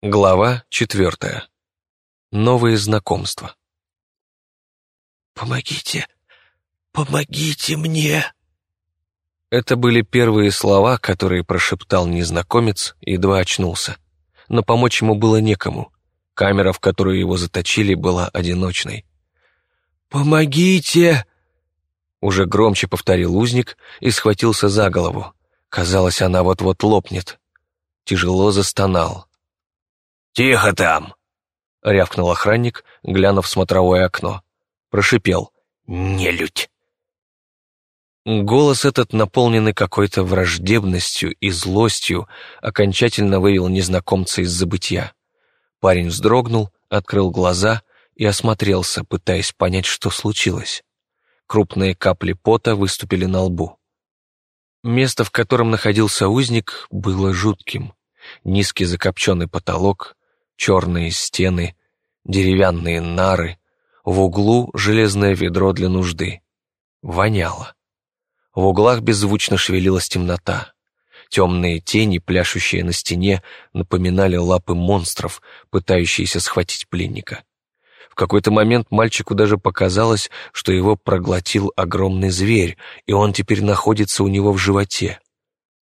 Глава четвертая. Новые знакомства. «Помогите! Помогите мне!» Это были первые слова, которые прошептал незнакомец, едва очнулся. Но помочь ему было некому. Камера, в которую его заточили, была одиночной. «Помогите!» Уже громче повторил узник и схватился за голову. Казалось, она вот-вот лопнет. Тяжело застонал. «Тихо там!» — рявкнул охранник, глянув в смотровое окно. Прошипел. «Нелюдь!» Голос этот, наполненный какой-то враждебностью и злостью, окончательно вывел незнакомца из забытья. Парень вздрогнул, открыл глаза и осмотрелся, пытаясь понять, что случилось. Крупные капли пота выступили на лбу. Место, в котором находился узник, было жутким. Низкий закопченный потолок, черные стены, деревянные нары, в углу железное ведро для нужды. Воняло. В углах беззвучно шевелилась темнота. Темные тени, пляшущие на стене, напоминали лапы монстров, пытающиеся схватить пленника. В какой-то момент мальчику даже показалось, что его проглотил огромный зверь, и он теперь находится у него в животе.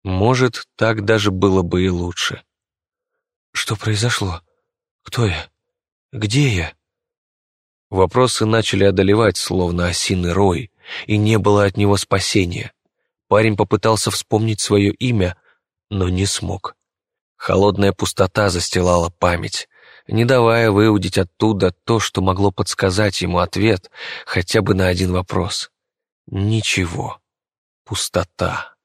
Может, так даже было бы и лучше. Что произошло? Кто я? Где я? Вопросы начали одолевать, словно осиный рой, и не было от него спасения. Парень попытался вспомнить свое имя, но не смог. Холодная пустота застилала память, не давая выудить оттуда то, что могло подсказать ему ответ хотя бы на один вопрос. Ничего. Пустота.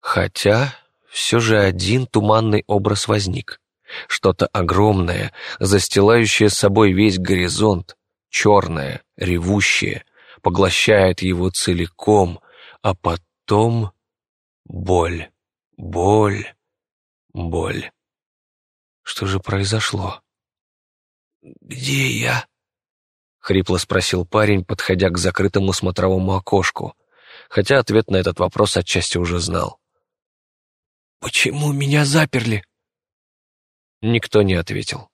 Хотя все же один туманный образ возник. Что-то огромное, застилающее собой весь горизонт, черное, ревущее, поглощает его целиком, а потом боль, боль, боль. Что же произошло? «Где я?» — хрипло спросил парень, подходя к закрытому смотровому окошку, хотя ответ на этот вопрос отчасти уже знал. «Почему меня заперли?» Никто не ответил.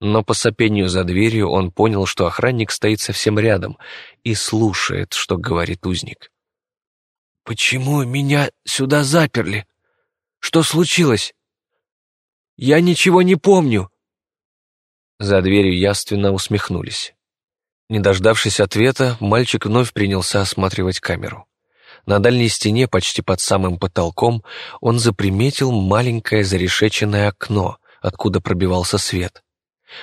Но по сопению за дверью он понял, что охранник стоит совсем рядом и слушает, что говорит узник. «Почему меня сюда заперли? Что случилось? Я ничего не помню!» За дверью яственно усмехнулись. Не дождавшись ответа, мальчик вновь принялся осматривать камеру. На дальней стене, почти под самым потолком, он заприметил маленькое зарешеченное окно, откуда пробивался свет.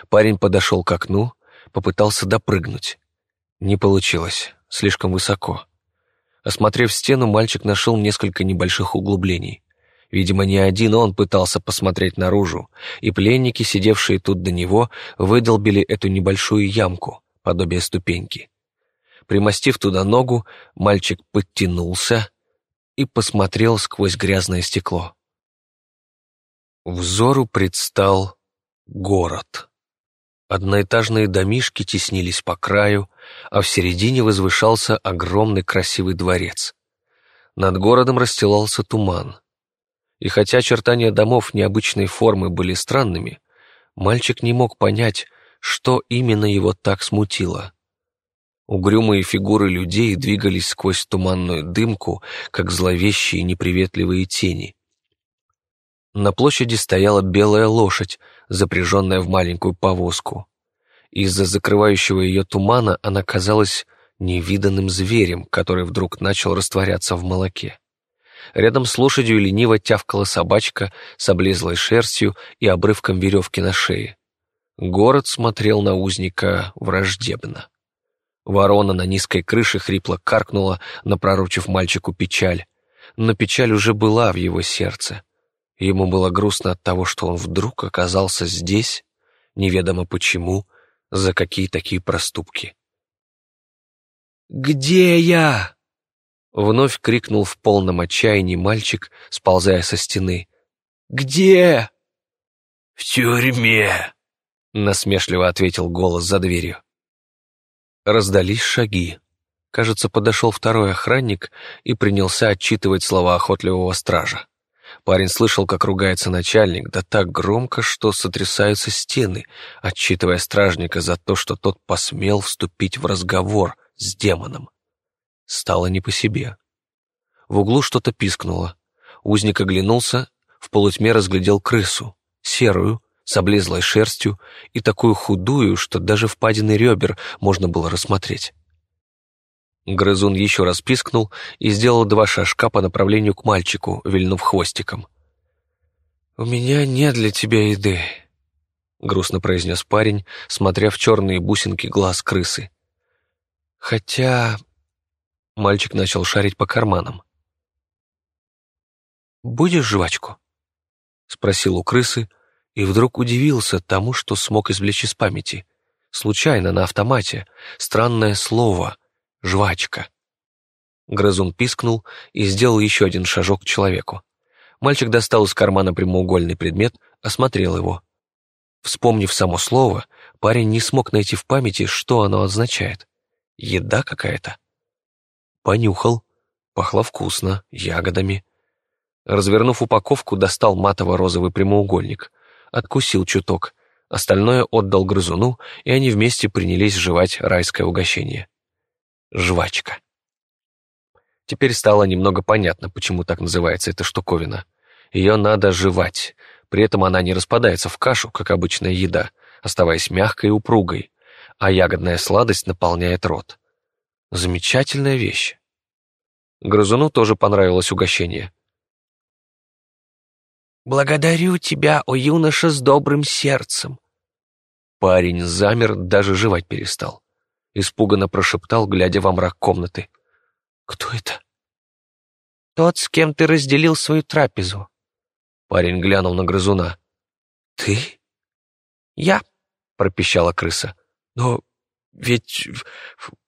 Парень подошел к окну, попытался допрыгнуть. Не получилось, слишком высоко. Осмотрев стену, мальчик нашел несколько небольших углублений. Видимо, не один он пытался посмотреть наружу, и пленники, сидевшие тут до него, выдолбили эту небольшую ямку, подобие ступеньки. Примостив туда ногу, мальчик подтянулся и посмотрел сквозь грязное стекло. Взору предстал город. Одноэтажные домишки теснились по краю, а в середине возвышался огромный красивый дворец. Над городом расстилался туман. И хотя очертания домов необычной формы были странными, мальчик не мог понять, что именно его так смутило. Угрюмые фигуры людей двигались сквозь туманную дымку, как зловещие неприветливые тени. На площади стояла белая лошадь, запряженная в маленькую повозку. Из-за закрывающего ее тумана она казалась невиданным зверем, который вдруг начал растворяться в молоке. Рядом с лошадью лениво тявкала собачка с облезлой шерстью и обрывком веревки на шее. Город смотрел на узника враждебно. Ворона на низкой крыше хрипло каркнула, напророчив мальчику печаль. Но печаль уже была в его сердце. Ему было грустно от того, что он вдруг оказался здесь, неведомо почему, за какие такие проступки. «Где я?» Вновь крикнул в полном отчаянии мальчик, сползая со стены. «Где?» «В тюрьме», — насмешливо ответил голос за дверью. Раздались шаги. Кажется, подошел второй охранник и принялся отчитывать слова охотливого стража. Парень слышал, как ругается начальник, да так громко, что сотрясаются стены, отчитывая стражника за то, что тот посмел вступить в разговор с демоном. Стало не по себе. В углу что-то пискнуло. Узник оглянулся, в полутьме разглядел крысу, серую, с облезлой шерстью и такую худую, что даже впадины ребер можно было рассмотреть. Грызун еще раз пискнул и сделал два шажка по направлению к мальчику, вильнув хвостиком. «У меня нет для тебя еды», — грустно произнес парень, смотря в черные бусинки глаз крысы. «Хотя...» — мальчик начал шарить по карманам. «Будешь жвачку?» — спросил у крысы, и вдруг удивился тому, что смог извлечь из памяти. Случайно, на автомате, странное слово «жвачка». Грызун пискнул и сделал еще один шажок к человеку. Мальчик достал из кармана прямоугольный предмет, осмотрел его. Вспомнив само слово, парень не смог найти в памяти, что оно означает. Еда какая-то. Понюхал. Пахло вкусно, ягодами. Развернув упаковку, достал матово-розовый прямоугольник. Откусил чуток. Остальное отдал грызуну, и они вместе принялись жевать райское угощение. Жвачка. Теперь стало немного понятно, почему так называется эта штуковина. Ее надо жевать. При этом она не распадается в кашу, как обычная еда, оставаясь мягкой и упругой, а ягодная сладость наполняет рот. Замечательная вещь. Грызуну тоже понравилось угощение. «Благодарю тебя, о юноша с добрым сердцем!» Парень замер, даже жевать перестал. Испуганно прошептал, глядя во мрак комнаты. «Кто это?» «Тот, с кем ты разделил свою трапезу». Парень глянул на грызуна. «Ты?» «Я», — пропищала крыса. «Но ведь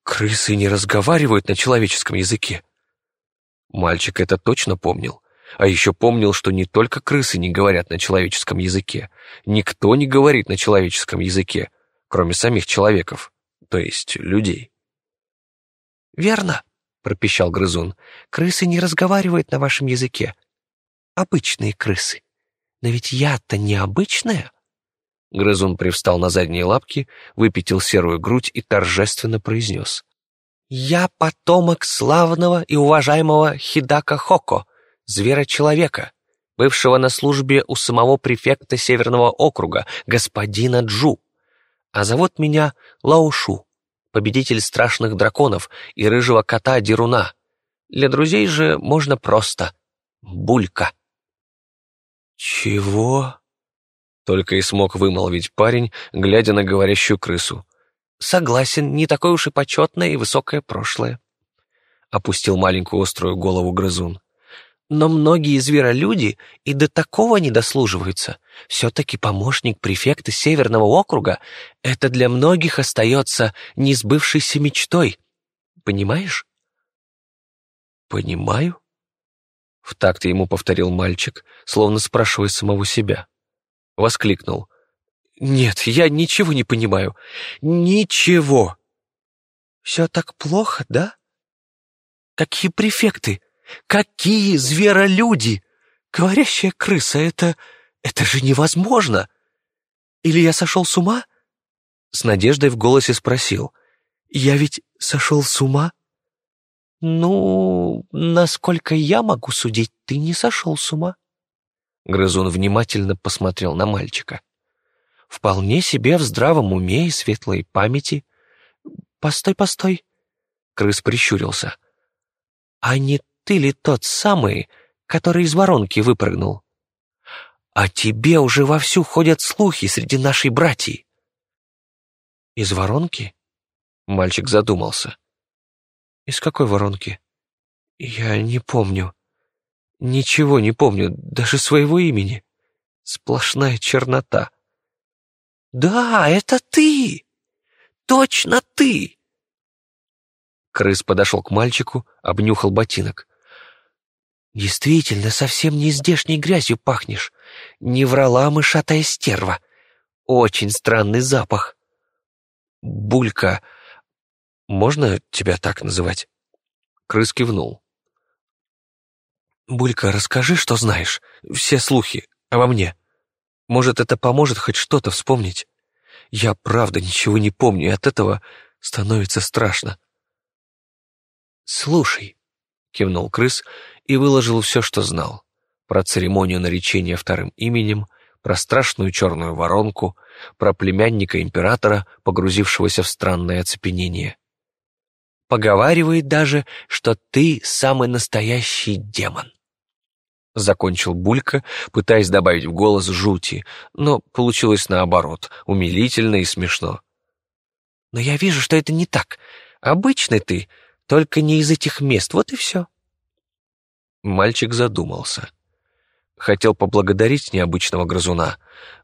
крысы не разговаривают на человеческом языке». Мальчик это точно помнил. А еще помнил, что не только крысы не говорят на человеческом языке. Никто не говорит на человеческом языке, кроме самих человеков, то есть людей. «Верно», — пропищал грызун, — «крысы не разговаривают на вашем языке. Обычные крысы. Но ведь я-то необычная». Грызун привстал на задние лапки, выпятил серую грудь и торжественно произнес. «Я потомок славного и уважаемого Хидака Хоко, звера-человека, бывшего на службе у самого префекта Северного округа, господина Джу. А зовут меня Лаушу, победитель страшных драконов и рыжего кота Деруна. Для друзей же можно просто Булька. «Чего?» — только и смог вымолвить парень, глядя на говорящую крысу. «Согласен, не такое уж и почетное и высокое прошлое», — опустил маленькую острую голову грызун. Но многие зверолюди и до такого не дослуживаются. Все-таки помощник префекта Северного округа — это для многих остается несбывшейся мечтой. Понимаешь? Понимаю. В такт ему повторил мальчик, словно спрашивая самого себя. Воскликнул. «Нет, я ничего не понимаю. Ничего!» «Все так плохо, да? Какие префекты? Какие зверолюди! Говорящая крыса — это... это же невозможно! Или я сошел с ума?» С надеждой в голосе спросил. «Я ведь сошел с ума?» «Ну, насколько я могу судить, ты не сошел с ума». Грызун внимательно посмотрел на мальчика. «Вполне себе в здравом уме и светлой памяти». «Постой, постой!» Крыс прищурился. «А не ты ли тот самый, который из воронки выпрыгнул? А тебе уже вовсю ходят слухи среди нашей братьи. Из воронки? Мальчик задумался. Из какой воронки? Я не помню. Ничего не помню, даже своего имени. Сплошная чернота. Да, это ты! Точно ты! Крыс подошел к мальчику, обнюхал ботинок. Действительно, совсем не здешней грязью пахнешь. Не врала мышатая стерва. Очень странный запах. Булька. Можно тебя так называть? Крыс кивнул. Булька, расскажи, что знаешь. Все слухи обо мне. Может, это поможет хоть что-то вспомнить. Я правда ничего не помню, и от этого становится страшно. «Слушай», — кивнул крыс и выложил все, что знал. Про церемонию наречения вторым именем, про страшную черную воронку, про племянника императора, погрузившегося в странное оцепенение. Поговаривает даже, что ты самый настоящий демон. Закончил Булька, пытаясь добавить в голос жути, но получилось наоборот, умилительно и смешно. «Но я вижу, что это не так. Обычный ты, только не из этих мест, вот и все». Мальчик задумался. Хотел поблагодарить необычного грызуна,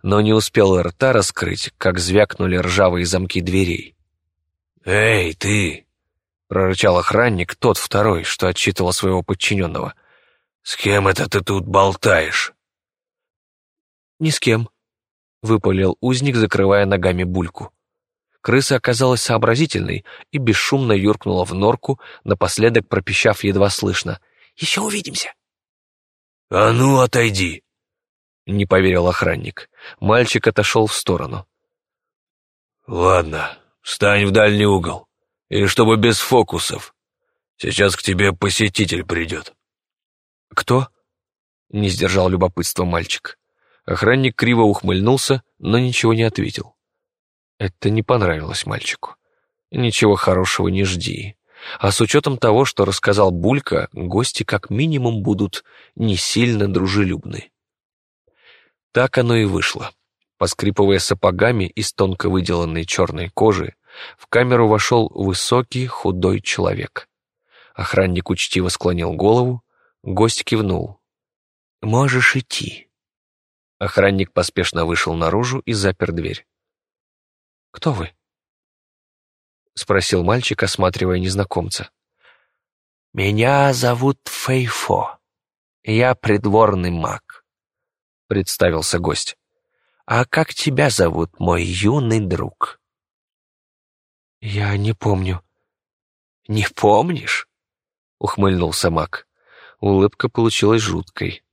но не успел рта раскрыть, как звякнули ржавые замки дверей. «Эй, ты!» — прорычал охранник, тот второй, что отчитывал своего подчиненного. «С кем это ты тут болтаешь?» «Ни с кем», — выпалил узник, закрывая ногами бульку. Крыса оказалась сообразительной и бесшумно юркнула в норку, напоследок пропищав едва слышно. «Еще увидимся!» «А ну, отойди!» — не поверил охранник. Мальчик отошел в сторону. «Ладно, встань в дальний угол, и чтобы без фокусов. Сейчас к тебе посетитель придет». «Кто?» — не сдержал любопытства мальчик. Охранник криво ухмыльнулся, но ничего не ответил. Это не понравилось мальчику. Ничего хорошего не жди. А с учетом того, что рассказал Булька, гости как минимум будут не сильно дружелюбны. Так оно и вышло. Поскрипывая сапогами из тонко выделанной черной кожи, в камеру вошел высокий худой человек. Охранник учтиво склонил голову, Гость кивнул. «Можешь идти». Охранник поспешно вышел наружу и запер дверь. «Кто вы?» — спросил мальчик, осматривая незнакомца. «Меня зовут Фейфо. Я придворный маг», — представился гость. «А как тебя зовут, мой юный друг?» «Я не помню». «Не помнишь?» — ухмыльнулся маг. Улыбка получилась жуткой.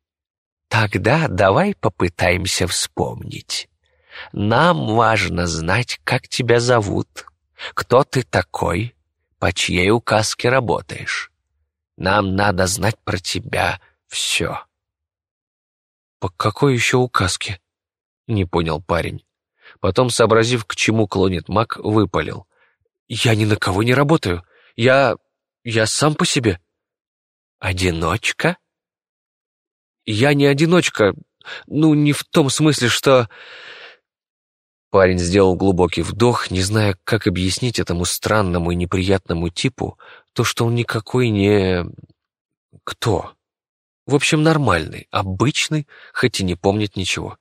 «Тогда давай попытаемся вспомнить. Нам важно знать, как тебя зовут, кто ты такой, по чьей указке работаешь. Нам надо знать про тебя все». «По какой еще указке?» — не понял парень. Потом, сообразив, к чему клонит маг, выпалил. «Я ни на кого не работаю. Я... я сам по себе». «Одиночка?» «Я не одиночка. Ну, не в том смысле, что...» Парень сделал глубокий вдох, не зная, как объяснить этому странному и неприятному типу то, что он никакой не... Кто? В общем, нормальный, обычный, хоть и не помнит ничего.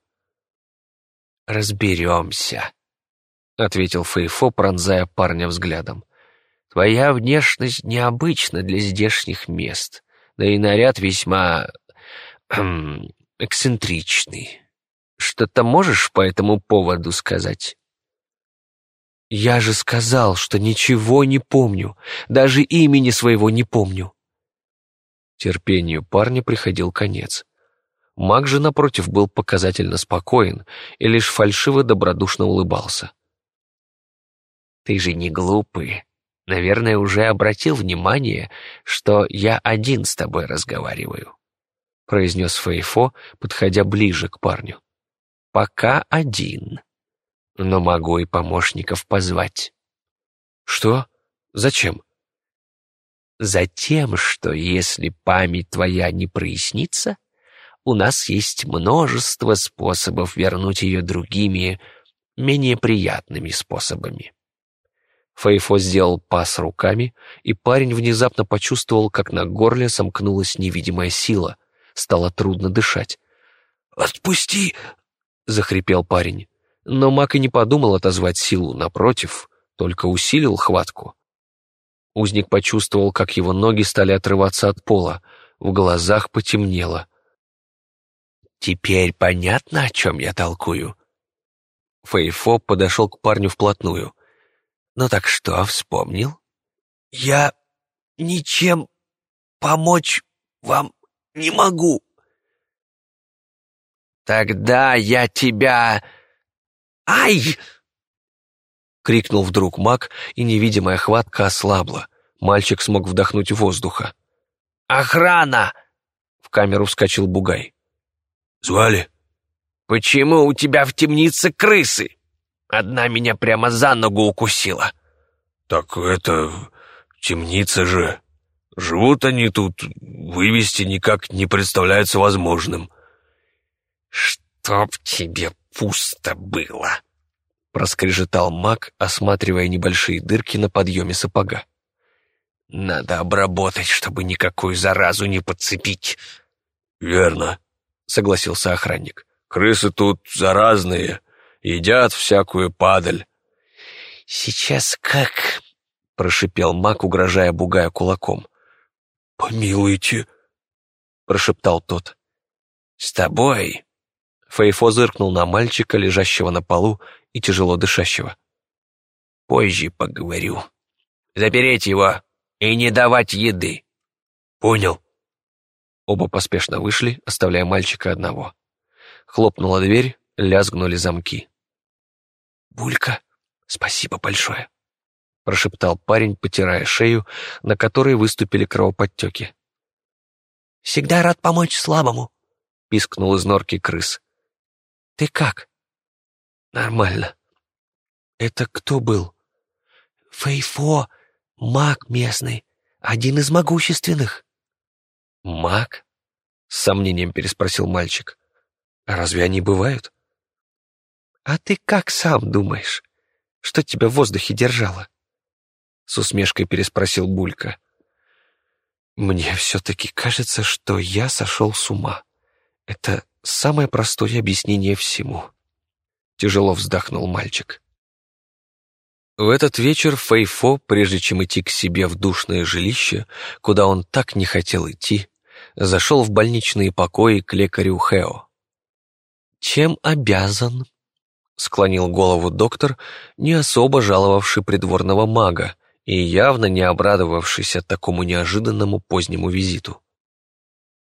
«Разберемся», — ответил Фейфо, пронзая парня взглядом. «Твоя внешность необычна для здешних мест да и наряд весьма... Эксцентричный. Что-то можешь по этому поводу сказать?» «Я же сказал, что ничего не помню, даже имени своего не помню». Терпению парня приходил конец. Маг же, напротив, был показательно спокоен и лишь фальшиво добродушно улыбался. «Ты же не глупый. Наверное, уже обратил внимание, что я один с тобой разговариваю», — произнес Фейфо, подходя ближе к парню. «Пока один, но могу и помощников позвать». «Что? Зачем?» «Затем, что если память твоя не прояснится, у нас есть множество способов вернуть ее другими, менее приятными способами». Фейфо сделал пас руками, и парень внезапно почувствовал, как на горле сомкнулась невидимая сила. Стало трудно дышать. «Отпусти!» — захрипел парень. Но Мак и не подумал отозвать силу, напротив, только усилил хватку. Узник почувствовал, как его ноги стали отрываться от пола, в глазах потемнело. «Теперь понятно, о чем я толкую?» Фейфо подошел к парню вплотную. «Ну так что, вспомнил?» «Я ничем помочь вам не могу». «Тогда я тебя...» «Ай!» — крикнул вдруг маг, и невидимая хватка ослабла. Мальчик смог вдохнуть воздуха. «Охрана!» — в камеру вскочил Бугай. «Звали?» «Почему у тебя в темнице крысы? Одна меня прямо за ногу укусила». «Так это... темница же. Живут они тут, вывести никак не представляется возможным». «Чтоб тебе пусто было!» — проскрежетал маг, осматривая небольшие дырки на подъеме сапога. «Надо обработать, чтобы никакую заразу не подцепить». «Верно», — согласился охранник. «Крысы тут заразные, едят всякую падаль». «Сейчас как?» — прошипел маг, угрожая бугая кулаком. «Помилуйте», — прошептал тот. «С тобой Фейфо зыркнул на мальчика, лежащего на полу и тяжело дышащего. «Позже поговорю. Запереть его и не давать еды». «Понял». Оба поспешно вышли, оставляя мальчика одного. Хлопнула дверь, лязгнули замки. «Булька, спасибо большое», — прошептал парень, потирая шею, на которой выступили кровоподтеки. «Всегда рад помочь слабому», — пискнул из норки крыс. Ты как?» «Нормально». «Это кто был?» «Фейфо, маг местный, один из могущественных». «Маг?» — с сомнением переспросил мальчик. «А разве они бывают?» «А ты как сам думаешь? Что тебя в воздухе держало?» С усмешкой переспросил Булька. «Мне все-таки кажется, что я сошел с ума. Это самое простое объяснение всему. Тяжело вздохнул мальчик. В этот вечер Фейфо, прежде чем идти к себе в душное жилище, куда он так не хотел идти, зашел в больничные покои к лекарю Хео. «Чем обязан?» — склонил голову доктор, не особо жаловавший придворного мага и явно не обрадовавшийся такому неожиданному позднему визиту.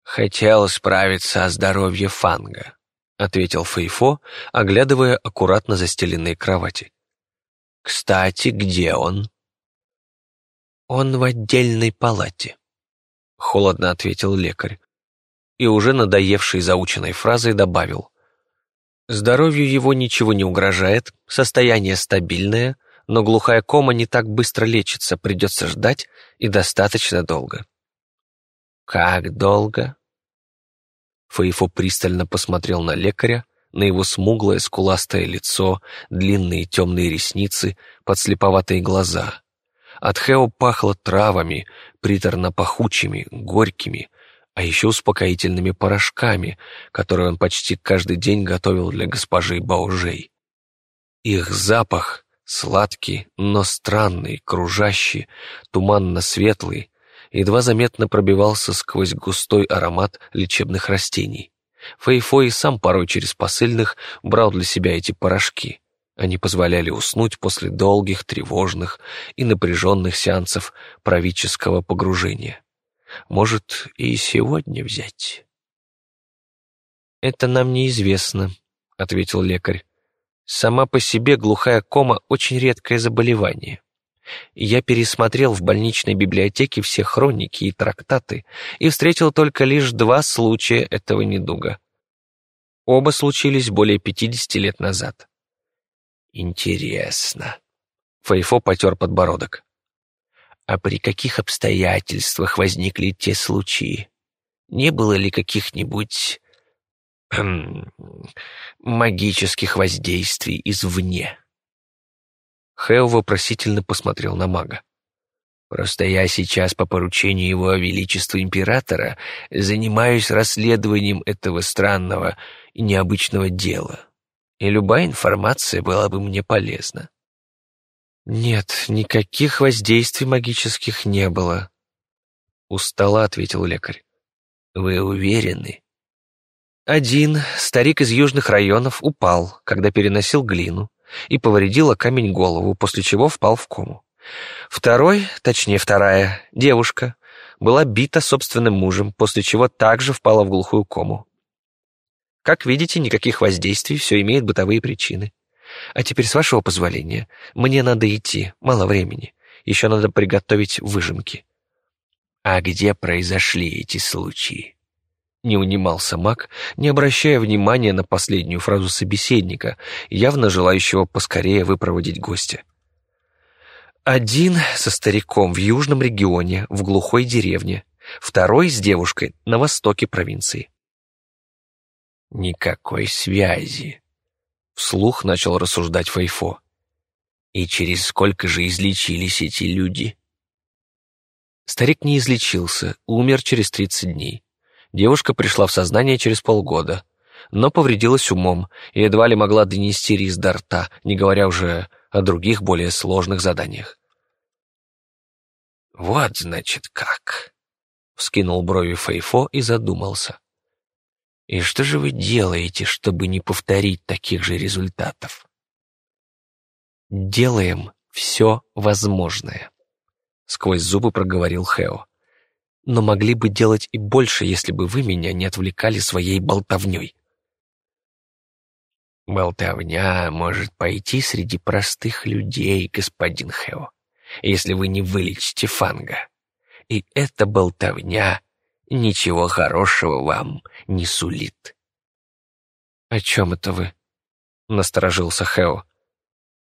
«Хотел справиться о здоровье Фанга», — ответил Фейфо, оглядывая аккуратно застеленные кровати. «Кстати, где он?» «Он в отдельной палате», — холодно ответил лекарь. И уже надоевший заученной фразой добавил. «Здоровью его ничего не угрожает, состояние стабильное, но глухая кома не так быстро лечится, придется ждать и достаточно долго». «Как долго?» Фейфо пристально посмотрел на лекаря, на его смуглое скуластое лицо, длинные темные ресницы, подслеповатые глаза. От Хео пахло травами, приторно-пахучими, горькими, а еще успокоительными порошками, которые он почти каждый день готовил для госпожи Баужей. Их запах, сладкий, но странный, кружащий, туманно-светлый, едва заметно пробивался сквозь густой аромат лечебных растений. Фейфо и сам порой через посыльных брал для себя эти порошки. Они позволяли уснуть после долгих, тревожных и напряженных сеансов правительского погружения. Может, и сегодня взять? «Это нам неизвестно», — ответил лекарь. «Сама по себе глухая кома — очень редкое заболевание я пересмотрел в больничной библиотеке все хроники и трактаты и встретил только лишь два случая этого недуга. Оба случились более 50 лет назад. Интересно. Фейфо потер подбородок. А при каких обстоятельствах возникли те случаи? Не было ли каких-нибудь магических воздействий извне? Хэл вопросительно посмотрел на мага. «Просто я сейчас по поручению его величества императора занимаюсь расследованием этого странного и необычного дела, и любая информация была бы мне полезна». «Нет, никаких воздействий магических не было», — устало ответил лекарь. «Вы уверены?» Один старик из южных районов упал, когда переносил глину, и повредила камень голову, после чего впал в кому. Второй, точнее вторая, девушка, была бита собственным мужем, после чего также впала в глухую кому. Как видите, никаких воздействий, все имеет бытовые причины. А теперь, с вашего позволения, мне надо идти, мало времени. Еще надо приготовить выжимки. А где произошли эти случаи? Не унимался маг, не обращая внимания на последнюю фразу собеседника, явно желающего поскорее выпроводить гостя. Один со стариком в южном регионе, в глухой деревне, второй с девушкой на востоке провинции. Никакой связи. Вслух начал рассуждать Фейфо. И через сколько же излечились эти люди? Старик не излечился, умер через 30 дней. Девушка пришла в сознание через полгода, но повредилась умом и едва ли могла донести рис до рта, не говоря уже о других более сложных заданиях. «Вот, значит, как!» — вскинул брови Фейфо и задумался. И что же вы делаете, чтобы не повторить таких же результатов? Делаем все возможное, сквозь зубы проговорил Хео. Но могли бы делать и больше, если бы вы меня не отвлекали своей болтовней. Болтовня может пойти среди простых людей, господин Хео, если вы не вылечите Фанга. И эта болтовня ничего хорошего вам не сулит. «О чем это вы?» — насторожился Хео.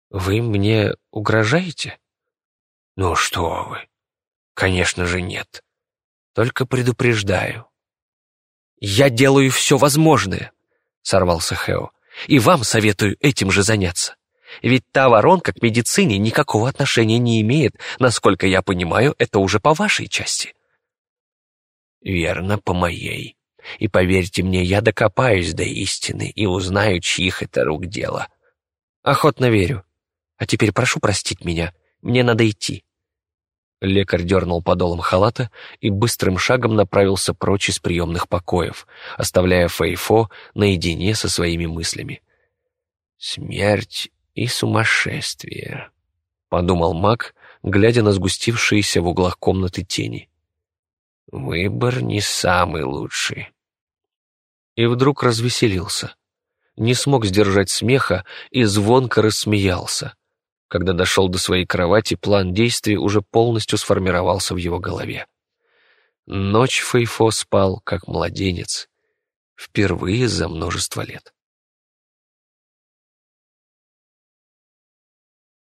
«Вы мне угрожаете?» «Ну что вы! Конечно же нет. Только предупреждаю». «Я делаю все возможное», — сорвался Хео. «И вам советую этим же заняться. Ведь та воронка к медицине никакого отношения не имеет, насколько я понимаю, это уже по вашей части». Верно, по моей. И поверьте мне, я докопаюсь до истины и узнаю, чьих это рук дело. Охотно верю. А теперь прошу простить меня. Мне надо идти. Лекарь дернул подолом халата и быстрым шагом направился прочь из приемных покоев, оставляя Фейфо наедине со своими мыслями. «Смерть и сумасшествие», — подумал маг, глядя на сгустившиеся в углах комнаты тени. Выбор не самый лучший. И вдруг развеселился. Не смог сдержать смеха и звонко рассмеялся. Когда дошел до своей кровати, план действий уже полностью сформировался в его голове. Ночь Фейфо спал, как младенец, впервые за множество лет.